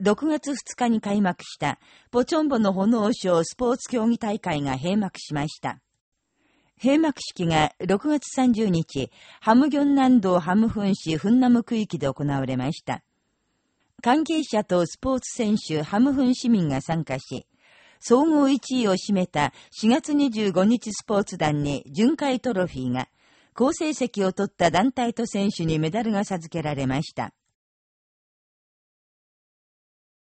6月2日に開幕したポチョンボの炎賞スポーツ競技大会が閉幕しました。閉幕式が6月30日、ハムギョン南道ハムフン市フンナム区域で行われました。関係者とスポーツ選手ハムフン市民が参加し、総合1位を占めた4月25日スポーツ団に巡回トロフィーが、好成績を取った団体と選手にメダルが授けられました。